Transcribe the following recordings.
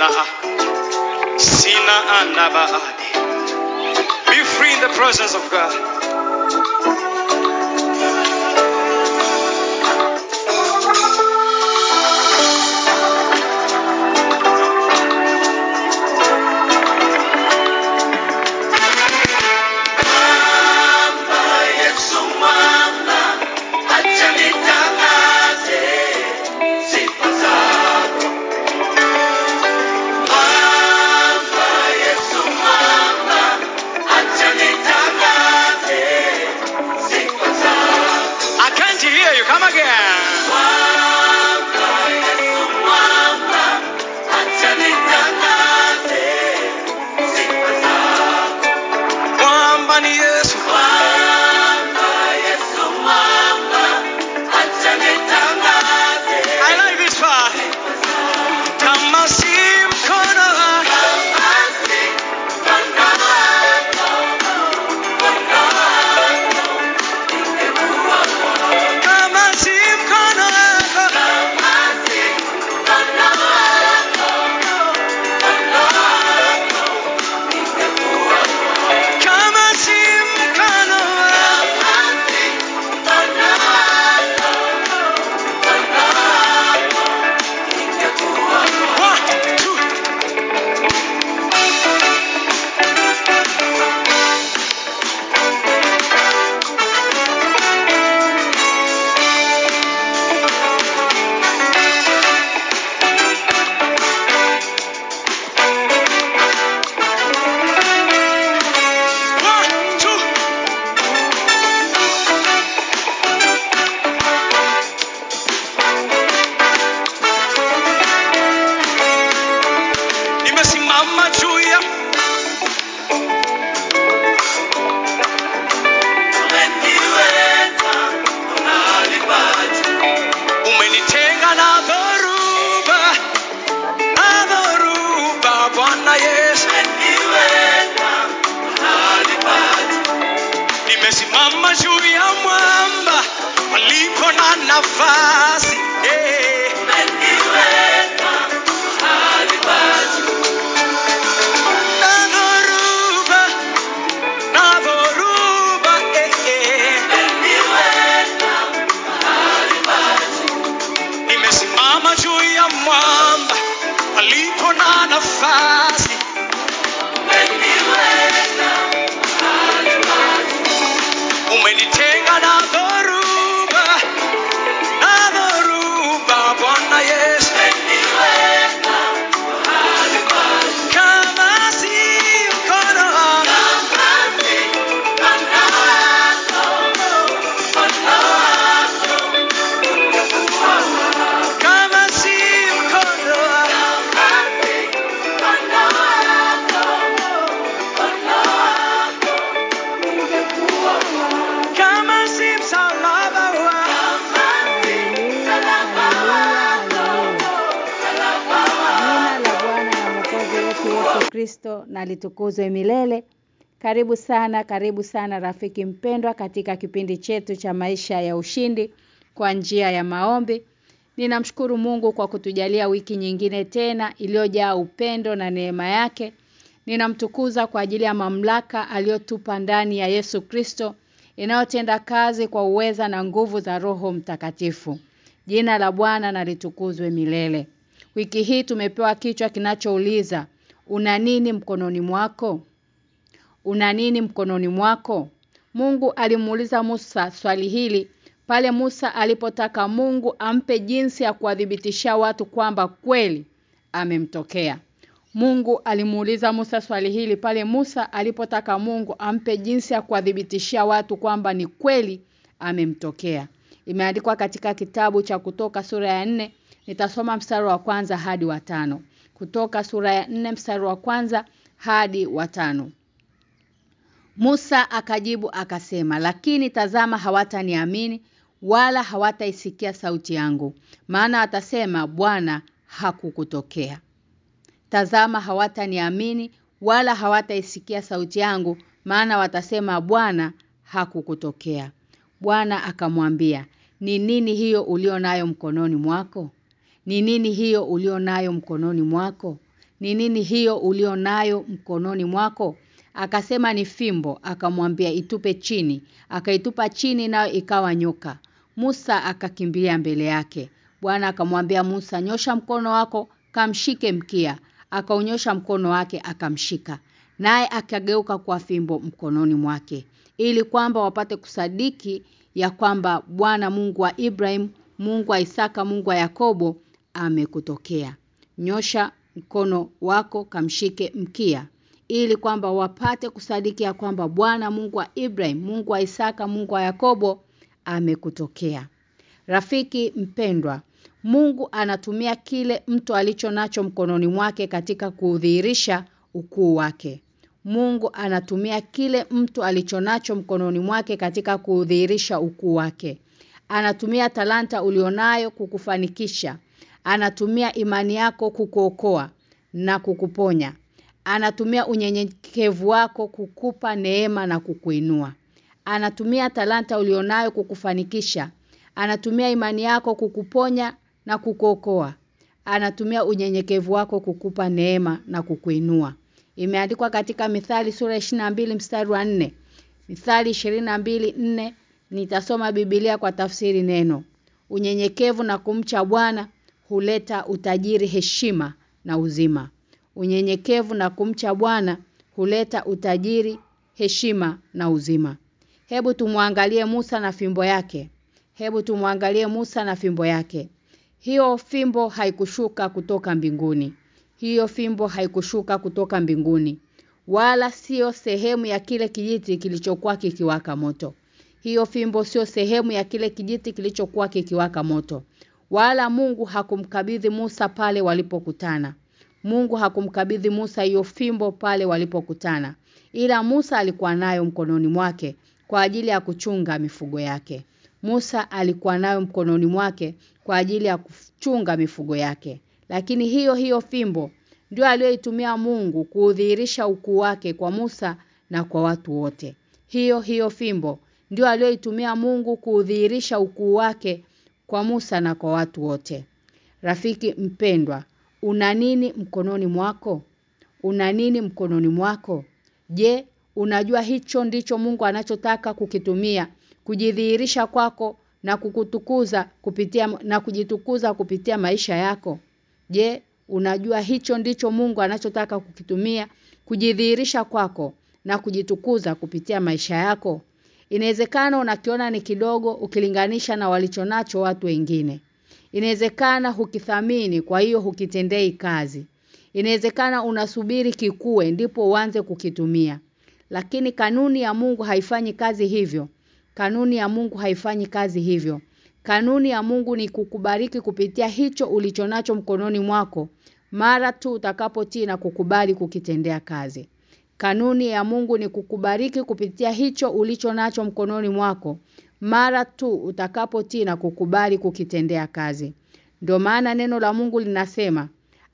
Shanaa. Sina. Ah. Ah, ah, Be free in the presence of God. Umenitenga na na litukuzwe milele. Karibu sana, karibu sana rafiki mpendwa katika kipindi chetu cha maisha ya ushindi kwa njia ya maombi. Ninamshukuru Mungu kwa kutujalia wiki nyingine tena iliyojaa upendo na neema yake. Ninamtukuza kwa ajili ya mamlaka aliyotupa ndani ya Yesu Kristo inayotenda kazi kwa uweza na nguvu za Roho Mtakatifu. Jina la Bwana na litukuzwe milele. Wiki hii tumepewa kichwa kinachouliza una nini mkononi mwako? Una nini mkononi mwako? Mungu alimuuliza Musa swali hili pale Musa alipotaka Mungu ampe jinsi ya kuwadhibitisha watu kwamba kweli amemtokea. Mungu alimuuliza Musa swali hili pale Musa alipotaka Mungu ampe jinsi ya kuwadhibitishia watu kwamba ni kweli amemtokea. Imeandikwa katika kitabu cha kutoka sura ya nne nitasoma mstari wa kwanza hadi wa tano. Kutoka sura ya nne mstari wa kwanza hadi wa tano. Musa akajibu akasema, lakini tazama hawataniamini wala hawataisikia sauti yangu. Maana atasema Bwana hakukutokea. Tazama hawataniamini wala hawataisikia sauti yangu maana watasema Bwana hakukutokea. Bwana akamwambia, "Ni nini hiyo ulio nayo mkononi mwako?" Ni nini hiyo ulionayo mkononi mwako? Ni nini hiyo ulionayo mkononi mwako? Akasema ni fimbo, akamwambia itupe chini. Akaitupa chini nayo ikawa nyoka. Musa akakimbilia mbele yake. Bwana akamwambia Musa, nyosha mkono wako, kamshike mkia. Akaunyosha mkono wake akamshika. Naye akageuka kwa fimbo mkononi mwake. Ili kwamba wapate kusadiki ya kwamba Bwana Mungu wa Ibrahim, Mungu wa Isaka, Mungu wa Yakobo amekutokea. Nyosha mkono wako kamshike mkia ili kwamba wapate kusadiki ya kwamba Bwana Mungu wa Ibrahim, Mungu wa Isaka, Mungu wa Yakobo amekutokea. Rafiki mpendwa, Mungu anatumia kile mtu alicho nacho mkononi mwake katika kudhihirisha ukuu wake. Mungu anatumia kile mtu alicho nacho mkononi mwake katika kudhihirisha ukuu wake. Anatumia talanta ulionayo kukufanikisha. Anatumia imani yako kukuokoa na kukuponya. Anatumia unyenyekevu wako kukupa neema na kukuinua. Anatumia talanta ulionayo kukufanikisha. Anatumia imani yako kukuponya na kukuokoa. Anatumia unyenyekevu wako kukupa neema na kukuinua. Imeandikwa katika Mithali sura 22 mstari wa 4. Mithali 22:4 nitasoma Biblia kwa tafsiri neno. Unyenyekevu na kumcha Bwana huleta utajiri, heshima na uzima. Unyenyekevu na kumcha Bwana huleta utajiri, heshima na uzima. Hebu tumwangalie Musa na fimbo yake. Hebu tumwangalie Musa na fimbo yake. Hiyo fimbo haikushuka kutoka mbinguni. Hiyo fimbo haikushuka kutoka mbinguni. Wala sio sehemu ya kile kijiti kilichokuwa kikiwaka moto. Hiyo fimbo sio sehemu ya kile kijiti kilichokuwa kikiwaka moto. Wala Mungu hakumkabidhi Musa pale walipokutana. Mungu hakumkabidhi Musa hiyo fimbo pale walipokutana. Ila Musa alikuwa nayo mkononi mwake kwa ajili ya kuchunga mifugo yake. Musa alikuwa nayo mkononi mwake kwa ajili ya kuchunga mifugo yake. Lakini hiyo hiyo fimbo ndio aliyoitumia Mungu kuudhihirisha ukuu wake kwa Musa na kwa watu wote. Hiyo hiyo fimbo ndio aliyoitumia Mungu kuudhihirisha ukuu wake kwa Musa na kwa watu wote. Rafiki mpendwa, una nini mkononi mwako? Una nini mkononi mwako? Je, unajua hicho ndicho Mungu anachotaka kukitumia kujidhihirisha kwako na kukutukuza kupitia na kujitukuza kupitia maisha yako? Je, unajua hicho ndicho Mungu anachotaka kukitumia kujidhihirisha kwako na kujitukuza kupitia maisha yako? Inawezekana unakiona ni kidogo ukilinganisha na walichonacho watu wengine. Inawezekana hukithamini kwa hiyo hukitendei kazi. Inawezekana unasubiri kikue ndipo uanze kukitumia. Lakini kanuni ya Mungu haifanyi kazi hivyo. Kanuni ya Mungu haifanyi kazi hivyo. Kanuni ya Mungu ni kukubariki kupitia hicho ulichonacho mkononi mwako mara tu utakapotii na kukubali kukitendea kazi. Kanuni ya Mungu ni kukubariki kupitia hicho ulicho nacho mkononi mwako. Mara tu utakapotii na kukubali kukitendea kazi. Ndio maana neno la Mungu linasema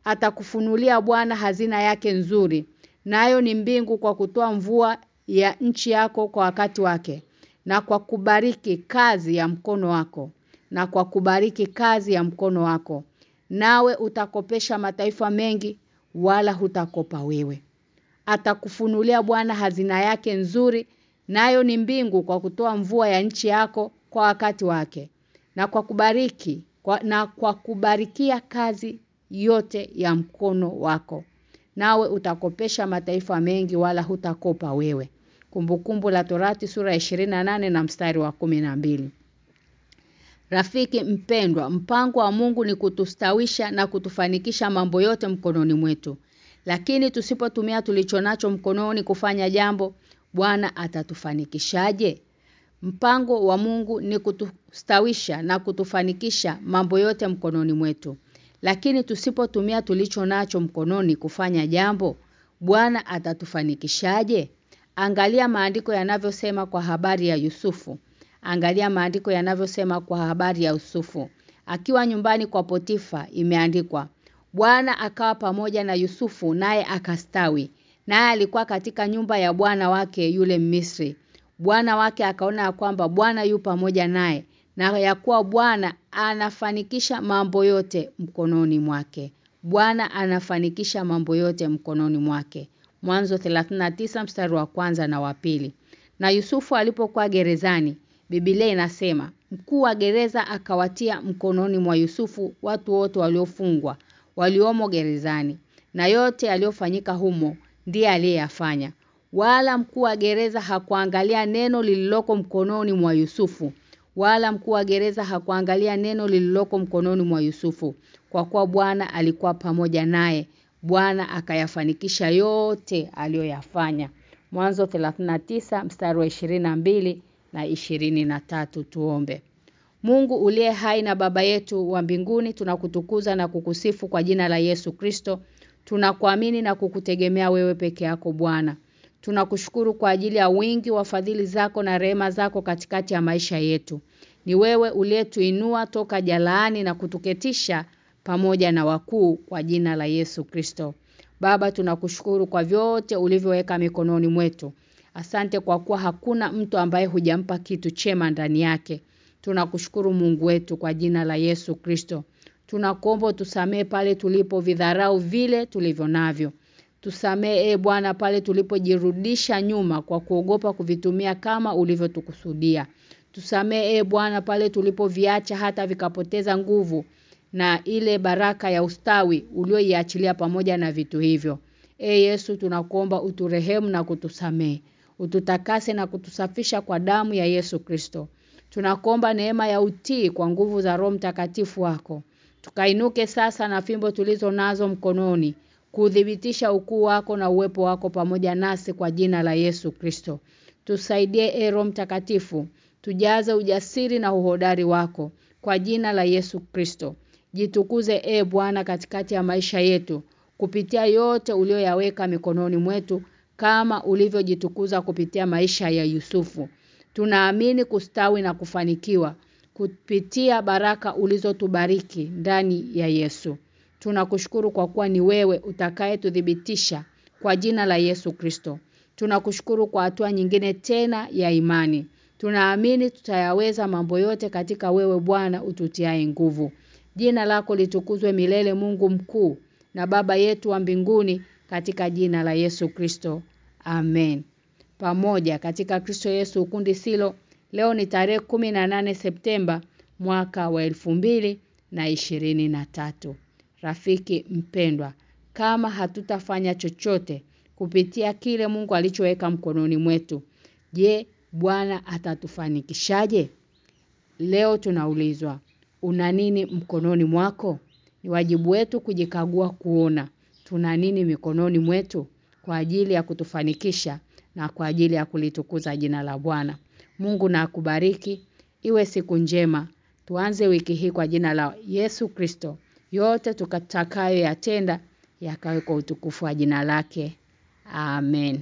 atakufunulia Bwana hazina yake nzuri nayo ni mbingu kwa kutoa mvua ya nchi yako kwa wakati wake na kwa kubariki kazi ya mkono wako na kwa kubariki kazi ya mkono wako. Nawe utakopesha mataifa mengi wala hutakopa wewe atakufunulia Bwana hazina yake nzuri nayo ni mbingu kwa kutoa mvua ya nchi yako kwa wakati wake na kwa kubariki kwa, na kwa kubarikia kazi yote ya mkono wako. Nawe utakopesha mataifa mengi wala hutakopa wewe. Kumbukumbu la Torati sura ya 28 na mstari wa 12 Rafiki mpendwa, mpango wa Mungu ni kutustawisha na kutufanikisha mambo yote mkononi mwetu. Lakini tusipotumia tulichonacho mkononi kufanya jambo, Bwana atatufanikishaje? Mpango wa Mungu ni kutustawisha na kutufanikisha mambo yote mkononi mwetu. Lakini tusipotumia tulicho nacho mkononi kufanya jambo, Bwana atatufanikishaje? Angalia maandiko yanavyosema kwa habari ya Yusufu. Angalia maandiko yanavyosema kwa habari ya Yusufu. Akiwa nyumbani kwa Potifa imeandikwa, Bwana akawa pamoja na Yusufu naye akastawi. Naye alikuwa katika nyumba ya bwana wake yule Misri. Bwana wake akaona kwamba Bwana yu pamoja naye na ya kuwa Bwana anafanikisha mambo yote mkononi mwake. Bwana anafanikisha mambo yote mkononi mwake. Mwanzo 39 mstari wa kwanza na wa pili. Na Yusufu alipokuwa gerezani, Biblia inasema, mkuu wa gereza akawatia mkononi mwa Yusufu watu wote waliofungwa, waliomo gerezani. Na yote aliyofanyika humo ndiye aliyeyafanya. Wala mkuu wa gereza hakuangalia neno lililoko mkononi mwa Yusufu. Wala mkuu wa gereza hakuangalia neno lililoko mkononi mwa Yusufu. Kwa kuwa Bwana alikuwa pamoja naye. Bwana akayafanikisha yote aliyoyafanya. Mwanzo 39 mstari wa 22 na 23 tuombe. Mungu uliye hai na baba yetu wa mbinguni tunakutukuza na kukusifu kwa jina la Yesu Kristo. Tunakuamini na kukutegemea wewe peke yako Bwana. Tunakushukuru kwa ajili ya wingi wa fadhili zako na rehema zako katikati ya maisha yetu. Ni wewe uliyetuinua toka jalaani na kutuketisha pamoja na wakuu kwa jina la Yesu Kristo. Baba tunakushukuru kwa vyote ulivyoweka mikononi mwetu. Asante kwa kuwa hakuna mtu ambaye hujampa kitu chema ndani yake. Tunakushukuru Mungu wetu kwa jina la Yesu Kristo. Tunakuomba tusamee pale tulipo vidharau vile tulivyo navyo. Tusamee e Bwana pale tulipojirudisha nyuma kwa kuogopa kuvitumia kama ulivyotukusudia. Tusamee e Bwana pale tulipoviacha hata vikapoteza nguvu na ile baraka ya ustawi ulioiachilia pamoja na vitu hivyo. E Yesu tunakuomba uturehemu na kutusamee. Ututakase na kutusafisha kwa damu ya Yesu Kristo. Tunakuomba neema ya utii kwa nguvu za Roho Mtakatifu wako. Tukainuke sasa na fimbo tulizo nazo mkononi kudhibitisha ukuu wako na uwepo wako pamoja nasi kwa jina la Yesu Kristo. Tusaidie e Roho Mtakatifu, tujaze ujasiri na uhodari wako kwa jina la Yesu Kristo. Jitukuze e Bwana katikati ya maisha yetu kupitia yote ulioyaweka mikononi mwetu kama ulivyojitukuza kupitia maisha ya Yusufu. Tunaamini kustawi na kufanikiwa kupitia baraka ulizotubariki ndani ya Yesu. Tunakushukuru kwa kuwa ni wewe utakayetudhibitisha kwa jina la Yesu Kristo. Tunakushukuru kwa hatua nyingine tena ya imani. Tunaamini tutayaweza mambo yote katika wewe Bwana ututiae nguvu. Jina lako litukuzwe milele Mungu mkuu na baba yetu wa mbinguni katika jina la Yesu Kristo. Amen. Pamoja katika Kristo Yesu ukundi silo leo ni tarehe 18 Septemba mwaka wa elfu mbili na ishirini na tatu. Rafiki mpendwa, kama hatutafanya chochote kupitia kile Mungu alichoweka mkononi mwetu, je, Bwana atatufanikishaje? Leo tunaulizwa, una nini mkononi mwako? Ni wajibu wetu kujikagua kuona tuna nini mikononi mwetu kwa ajili ya kutufanikisha na kwa ajili ya kulitukuza jina la Bwana. Mungu na akubariki. Iwe siku njema. Tuanze wiki hii kwa jina la Yesu Kristo. Yote tukatakayo yatenda yakawe kwa utukufu wa jina lake. Amen.